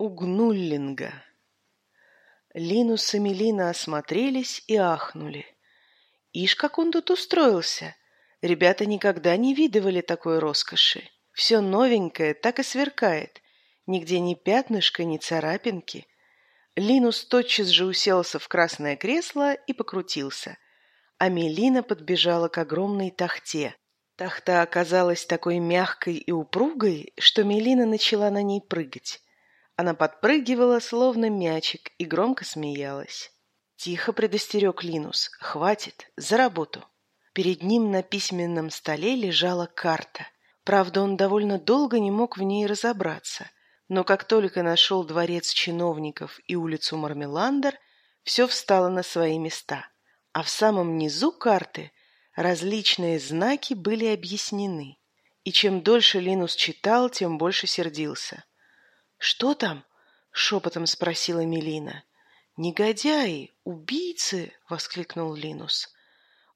у Гнуллинга. Линус и Мелина осмотрелись и ахнули. Ишь, как он тут устроился! Ребята никогда не видывали такой роскоши. Все новенькое так и сверкает. Нигде ни пятнышка, ни царапинки. Линус тотчас же уселся в красное кресло и покрутился. А Мелина подбежала к огромной тахте. Тахта оказалась такой мягкой и упругой, что Мелина начала на ней прыгать. Она подпрыгивала, словно мячик, и громко смеялась. Тихо предостерег Линус. «Хватит, за работу!» Перед ним на письменном столе лежала карта. Правда, он довольно долго не мог в ней разобраться. Но как только нашел дворец чиновников и улицу Мармеландер, все встало на свои места. А в самом низу карты различные знаки были объяснены. И чем дольше Линус читал, тем больше сердился. «Что там?» — шепотом спросила Мелина. «Негодяи! Убийцы!» — воскликнул Линус.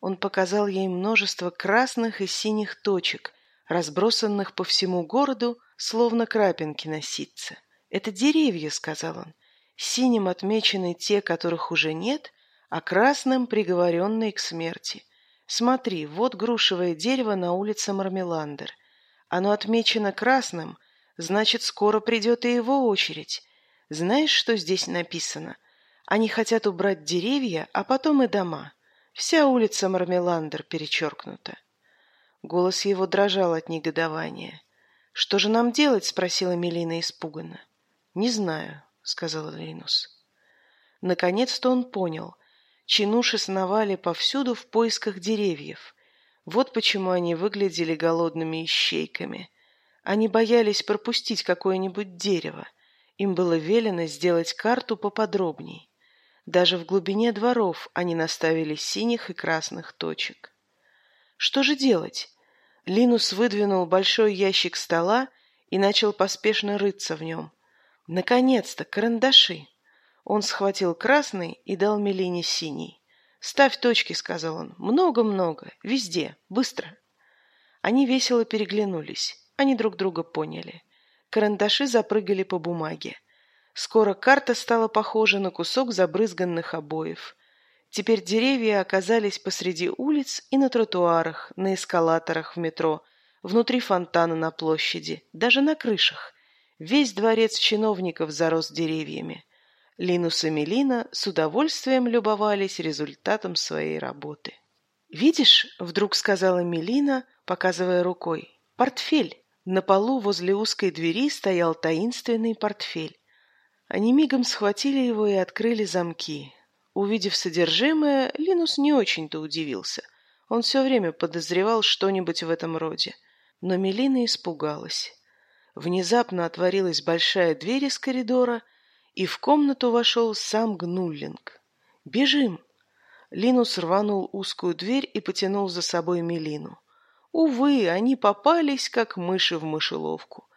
Он показал ей множество красных и синих точек, разбросанных по всему городу, словно крапинки на ситце. «Это деревья», — сказал он. «Синим отмечены те, которых уже нет, а красным — приговоренные к смерти. Смотри, вот грушевое дерево на улице Мармеландер. Оно отмечено красным, значит, скоро придет и его очередь. Знаешь, что здесь написано? Они хотят убрать деревья, а потом и дома. Вся улица Мармеландер перечеркнута. Голос его дрожал от негодования. «Что же нам делать?» — спросила Мелина испуганно. «Не знаю», — сказал Линус. Наконец-то он понял. Чинуши сновали повсюду в поисках деревьев. Вот почему они выглядели голодными ищейками. Они боялись пропустить какое-нибудь дерево. Им было велено сделать карту поподробней. Даже в глубине дворов они наставили синих и красных точек. Что же делать? Линус выдвинул большой ящик стола и начал поспешно рыться в нем. Наконец-то, карандаши! Он схватил красный и дал Мелине синий. «Ставь точки», — сказал он. «Много-много. Везде. Быстро». Они весело переглянулись. Они друг друга поняли. Карандаши запрыгали по бумаге. Скоро карта стала похожа на кусок забрызганных обоев. Теперь деревья оказались посреди улиц и на тротуарах, на эскалаторах в метро, внутри фонтана на площади, даже на крышах. Весь дворец чиновников зарос деревьями. Линус и Мелина с удовольствием любовались результатом своей работы. «Видишь?» — вдруг сказала Мелина, показывая рукой. «Портфель!» На полу возле узкой двери стоял таинственный портфель. Они мигом схватили его и открыли замки. Увидев содержимое, Линус не очень-то удивился. Он все время подозревал что-нибудь в этом роде. Но Мелина испугалась. Внезапно отворилась большая дверь из коридора, и в комнату вошел сам Гнуллинг. «Бежим!» Линус рванул узкую дверь и потянул за собой Мелину. Увы, они попались, как мыши в мышеловку.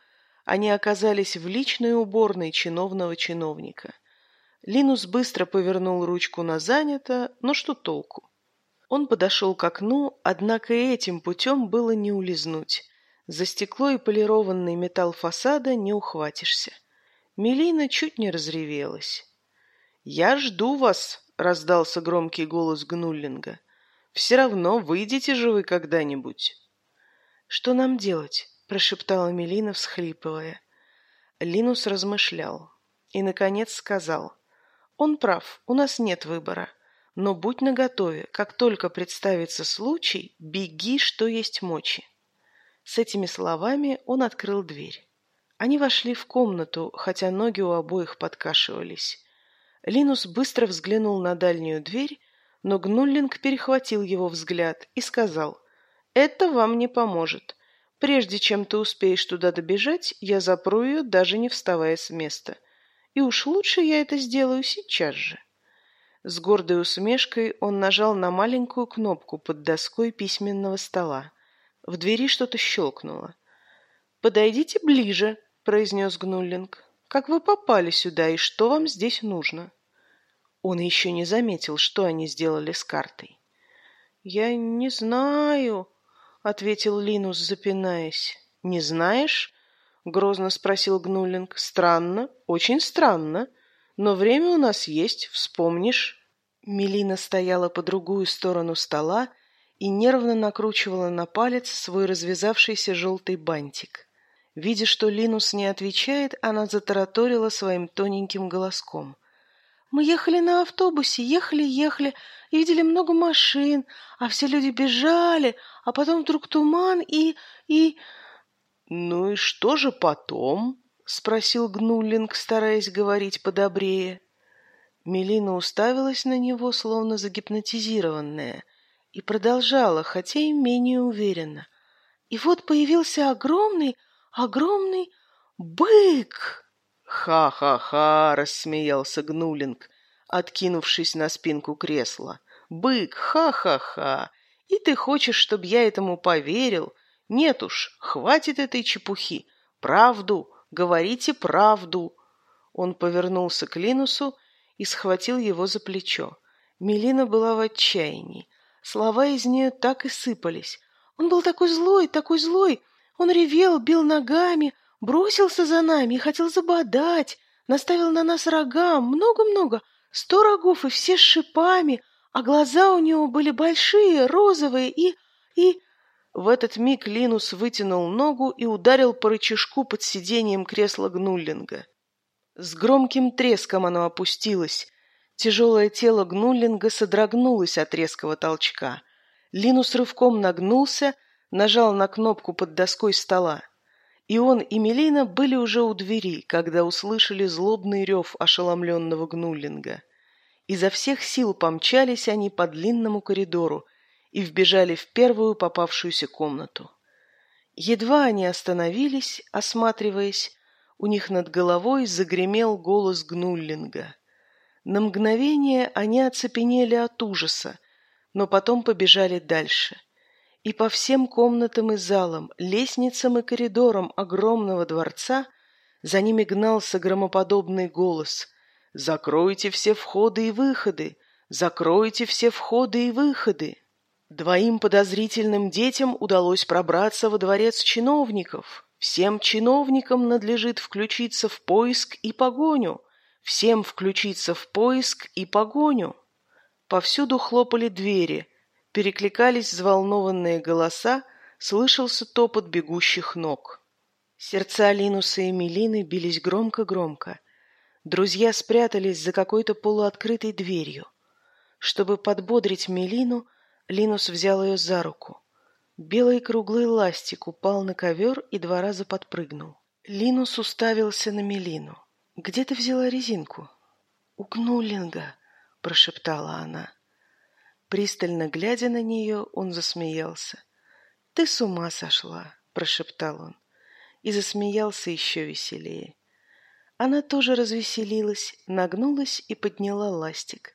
Они оказались в личной уборной чиновного чиновника – Линус быстро повернул ручку на занято, но что толку? Он подошел к окну, однако и этим путем было не улизнуть. За стекло и полированный металл фасада не ухватишься. Мелина чуть не разревелась. «Я жду вас!» — раздался громкий голос Гнуллинга. «Все равно выйдете же вы когда-нибудь!» «Что нам делать?» — прошептала Мелина, всхлипывая. Линус размышлял и, наконец, сказал. Он прав, у нас нет выбора. Но будь наготове, как только представится случай, беги, что есть мочи. С этими словами он открыл дверь. Они вошли в комнату, хотя ноги у обоих подкашивались. Линус быстро взглянул на дальнюю дверь, но Гнуллинг перехватил его взгляд и сказал, «Это вам не поможет. Прежде чем ты успеешь туда добежать, я запру ее, даже не вставая с места и уж лучше я это сделаю сейчас же. С гордой усмешкой он нажал на маленькую кнопку под доской письменного стола. В двери что-то щелкнуло. «Подойдите ближе», — произнес Гнуллинг. «Как вы попали сюда и что вам здесь нужно?» Он еще не заметил, что они сделали с картой. «Я не знаю», — ответил Линус, запинаясь. «Не знаешь? грозно спросил Гнуллинг. «Странно, очень странно. Но время у нас есть, вспомнишь». Мелина стояла по другую сторону стола и нервно накручивала на палец свой развязавшийся желтый бантик. Видя, что Линус не отвечает, она затараторила своим тоненьким голоском. «Мы ехали на автобусе, ехали, ехали, и видели много машин, а все люди бежали, а потом вдруг туман и... и...» «Ну и что же потом?» — спросил Гнуллинг, стараясь говорить подобрее. Мелина уставилась на него, словно загипнотизированная, и продолжала, хотя и менее уверенно. И вот появился огромный, огромный бык. «Ха-ха-ха!» — рассмеялся Гнулинг, откинувшись на спинку кресла. «Бык, ха-ха-ха! И ты хочешь, чтобы я этому поверил? Нет уж, хватит этой чепухи. Правду, говорите правду!» Он повернулся к Линусу и схватил его за плечо. Мелина была в отчаянии. Слова из нее так и сыпались. Он был такой злой, такой злой. Он ревел, бил ногами, бросился за нами хотел забодать. Наставил на нас рога, много-много, сто рогов и все с шипами, а глаза у него были большие, розовые и... и... В этот миг Линус вытянул ногу и ударил по рычажку под сиденьем кресла Гнуллинга. С громким треском оно опустилось. Тяжелое тело Гнуллинга содрогнулось от резкого толчка. Линус рывком нагнулся, нажал на кнопку под доской стола. И он, и Мелина были уже у двери, когда услышали злобный рев ошеломленного Гнуллинга. Изо всех сил помчались они по длинному коридору и вбежали в первую попавшуюся комнату. Едва они остановились, осматриваясь, у них над головой загремел голос Гнуллинга. На мгновение они оцепенели от ужаса, но потом побежали дальше. И по всем комнатам и залам, лестницам и коридорам огромного дворца за ними гнался громоподобный голос «Закройте все входы и выходы! Закройте все входы и выходы!» Двоим подозрительным детям удалось пробраться во дворец чиновников. Всем чиновникам надлежит включиться в поиск и погоню. Всем включиться в поиск и погоню. Повсюду хлопали двери, перекликались взволнованные голоса, слышался топот бегущих ног. Сердца Линуса и Мелины бились громко-громко. Друзья спрятались за какой-то полуоткрытой дверью. Чтобы подбодрить Мелину, Линус взял ее за руку. Белый круглый ластик упал на ковер и два раза подпрыгнул. Линус уставился на Мелину. «Где ты взяла резинку?» «У Гнуллинга», — прошептала она. Пристально глядя на нее, он засмеялся. «Ты с ума сошла», — прошептал он. И засмеялся еще веселее. Она тоже развеселилась, нагнулась и подняла ластик.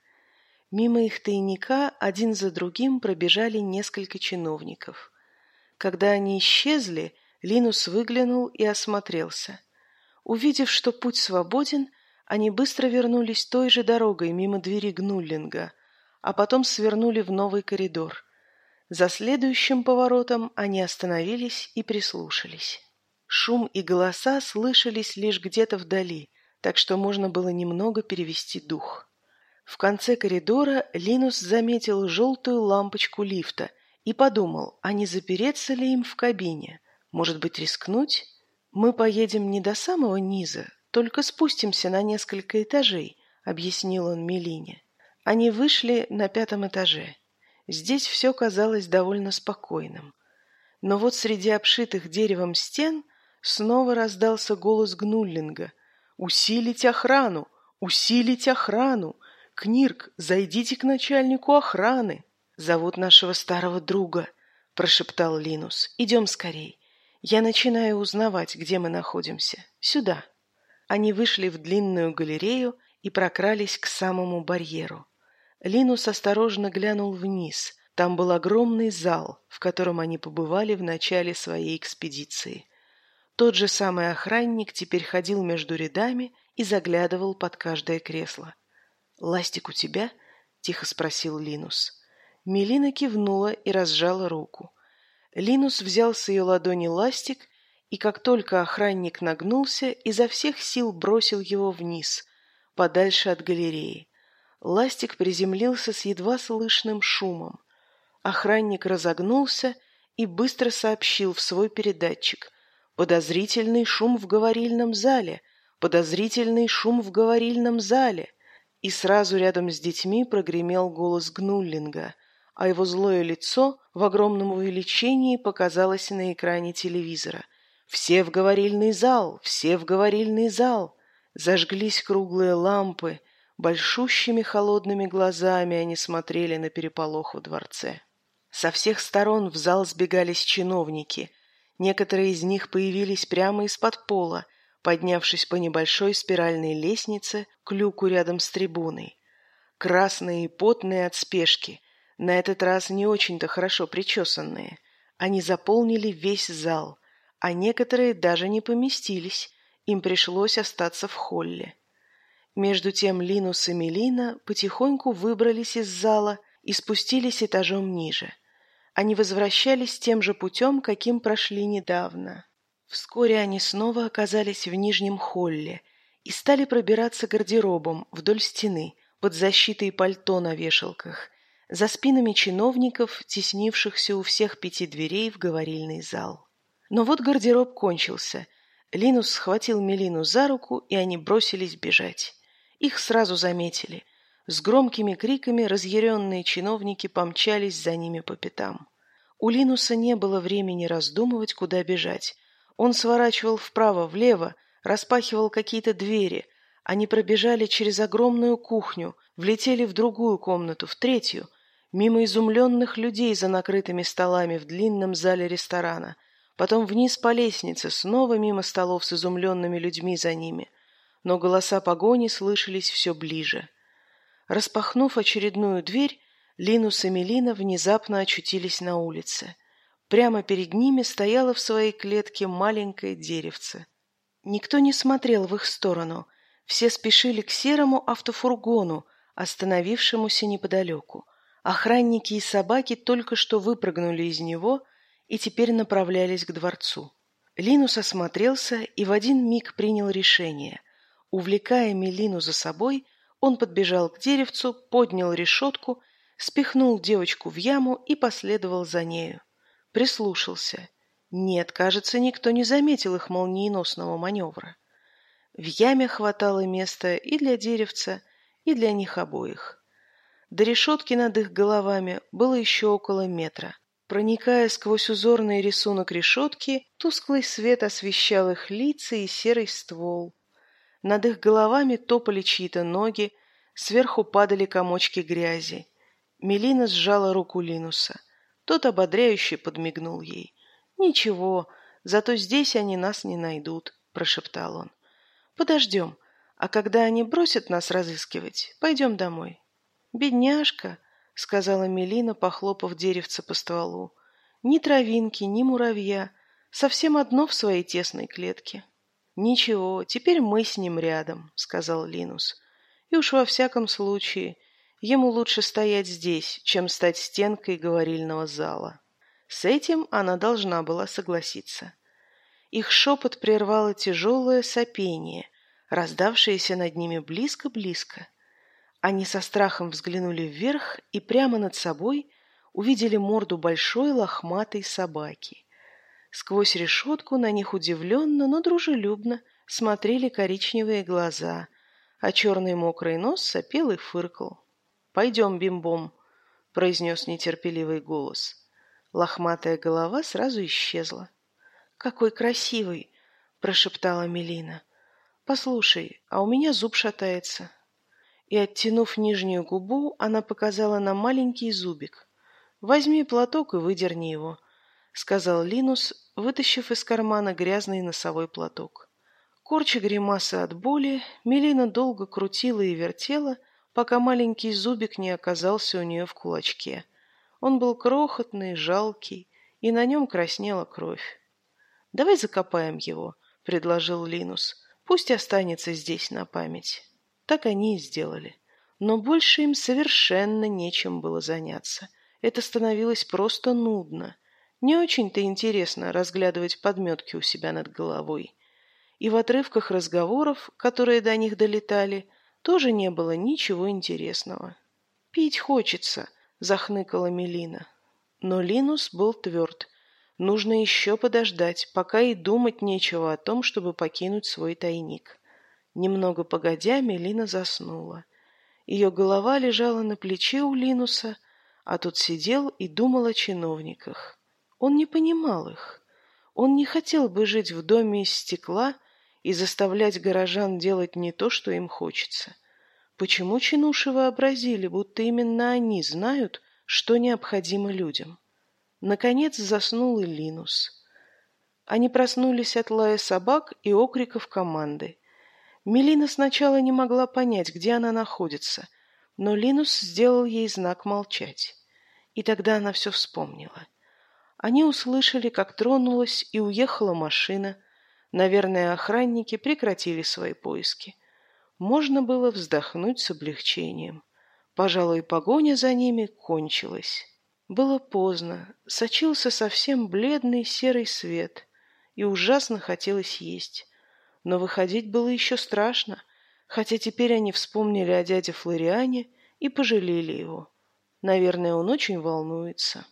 Мимо их тайника один за другим пробежали несколько чиновников. Когда они исчезли, Линус выглянул и осмотрелся. Увидев, что путь свободен, они быстро вернулись той же дорогой мимо двери Гнуллинга, а потом свернули в новый коридор. За следующим поворотом они остановились и прислушались. Шум и голоса слышались лишь где-то вдали, так что можно было немного перевести дух. В конце коридора Линус заметил желтую лампочку лифта – и подумал, а не запереться ли им в кабине? Может быть, рискнуть? Мы поедем не до самого низа, только спустимся на несколько этажей, объяснил он Мелине. Они вышли на пятом этаже. Здесь все казалось довольно спокойным. Но вот среди обшитых деревом стен снова раздался голос Гнуллинга. «Усилить охрану! Усилить охрану! Книрк, зайдите к начальнику охраны!» «Зовут нашего старого друга», — прошептал Линус. «Идем скорей. Я начинаю узнавать, где мы находимся. Сюда». Они вышли в длинную галерею и прокрались к самому барьеру. Линус осторожно глянул вниз. Там был огромный зал, в котором они побывали в начале своей экспедиции. Тот же самый охранник теперь ходил между рядами и заглядывал под каждое кресло. «Ластик у тебя?» — тихо спросил Линус. Мелина кивнула и разжала руку. Линус взял с ее ладони ластик и как только охранник нагнулся, изо всех сил бросил его вниз, подальше от галереи. Ластик приземлился с едва слышным шумом. Охранник разогнулся и быстро сообщил в свой передатчик. «Подозрительный шум в говорильном зале! Подозрительный шум в говорильном зале!» И сразу рядом с детьми прогремел голос Гнуллинга, а его злое лицо в огромном увеличении показалось на экране телевизора. «Все в говорильный зал! Все в говорильный зал!» Зажглись круглые лампы, большущими холодными глазами они смотрели на переполох в дворце. Со всех сторон в зал сбегались чиновники. Некоторые из них появились прямо из-под пола, поднявшись по небольшой спиральной лестнице к люку рядом с трибуной. Красные и потные от спешки, на этот раз не очень-то хорошо причесанные. Они заполнили весь зал, а некоторые даже не поместились, им пришлось остаться в холле. Между тем Линус и Мелина потихоньку выбрались из зала и спустились этажом ниже. Они возвращались тем же путем, каким прошли недавно. Вскоре они снова оказались в нижнем холле и стали пробираться гардеробом вдоль стены, под защитой пальто на вешалках, за спинами чиновников, теснившихся у всех пяти дверей в говорильный зал. Но вот гардероб кончился. Линус схватил Мелину за руку, и они бросились бежать. Их сразу заметили. С громкими криками разъяренные чиновники помчались за ними по пятам. У Линуса не было времени раздумывать, куда бежать. Он сворачивал вправо-влево, распахивал какие-то двери. Они пробежали через огромную кухню, влетели в другую комнату, в третью, мимо изумленных людей за накрытыми столами в длинном зале ресторана – потом вниз по лестнице, снова мимо столов с изумленными людьми за ними. Но голоса погони слышались все ближе. Распахнув очередную дверь, Линус и Мелина внезапно очутились на улице. Прямо перед ними стояло в своей клетке маленькое деревце. Никто не смотрел в их сторону. Все спешили к серому автофургону, остановившемуся неподалеку. Охранники и собаки только что выпрыгнули из него и теперь направлялись к дворцу. Линус осмотрелся и в один миг принял решение. Увлекая Мелину за собой, он подбежал к деревцу, поднял решетку, спихнул девочку в яму и последовал за нею. Прислушался. Нет, кажется, никто не заметил их молниеносного маневра. В яме хватало места и для деревца, и для них обоих. До решетки над их головами было еще около метра. Проникая сквозь узорный рисунок решетки, тусклый свет освещал их лица и серый ствол. Над их головами топали чьи-то ноги, сверху падали комочки грязи. Мелина сжала руку Линуса. Тот ободряюще подмигнул ей. «Ничего, зато здесь они нас не найдут», — прошептал он. «Подождем, а когда они бросят нас разыскивать, пойдем домой». «Бедняжка», — сказала Мелина, похлопав деревце по стволу. «Ни травинки, ни муравья. Совсем одно в своей тесной клетке». «Ничего, теперь мы с ним рядом», — сказал Линус. «И уж во всяком случае, ему лучше стоять здесь, чем стать стенкой говорильного зала». С этим она должна была согласиться. Их шепот прервало тяжелое сопение, раздавшееся над ними близко-близко. Они со страхом взглянули вверх и прямо над собой увидели морду большой лохматой собаки. Сквозь решетку на них удивленно, но дружелюбно смотрели коричневые глаза, а черный мокрый нос сопел и фыркал. «Пойдем, бимбом», — произнес нетерпеливый голос. Лохматая голова сразу исчезла. «Какой красивый!» — прошептала Мелина. «Послушай, а у меня зуб шатается и, оттянув нижнюю губу, она показала на маленький зубик. «Возьми платок и выдерни его», — сказал Линус, вытащив из кармана грязный носовой платок. Корча гримасы от боли, Мелина долго крутила и вертела, пока маленький зубик не оказался у нее в кулачке. Он был крохотный, жалкий, и на нем краснела кровь. «Давай закопаем его», — предложил Линус. «Пусть останется здесь на память». Так они и сделали. Но больше им совершенно нечем было заняться. Это становилось просто нудно. Не очень-то интересно разглядывать подметки у себя над головой. И в отрывках разговоров, которые до них долетали, тоже не было ничего интересного. «Пить хочется», — захныкала Мелина. Но Линус был тверд. Нужно еще подождать, пока и думать нечего о том, чтобы покинуть свой тайник. Немного погодя, Мелина заснула. Ее голова лежала на плече у Линуса, а тот сидел и думал о чиновниках. Он не понимал их. Он не хотел бы жить в доме из стекла и заставлять горожан делать не то, что им хочется. Почему чинуши вообразили, будто именно они знают, что необходимо людям? Наконец заснул и Линус. Они проснулись от лая собак и окриков команды. Мелина сначала не могла понять, где она находится, но Линус сделал ей знак молчать. И тогда она все вспомнила. Они услышали, как тронулась и уехала машина. Наверное, охранники прекратили свои поиски. Можно было вздохнуть с облегчением. Пожалуй, погоня за ними кончилась. Было поздно, сочился совсем бледный серый свет, и ужасно хотелось есть. Но выходить было еще страшно, хотя теперь они вспомнили о дяде Флориане и пожалели его. Наверное, он очень волнуется.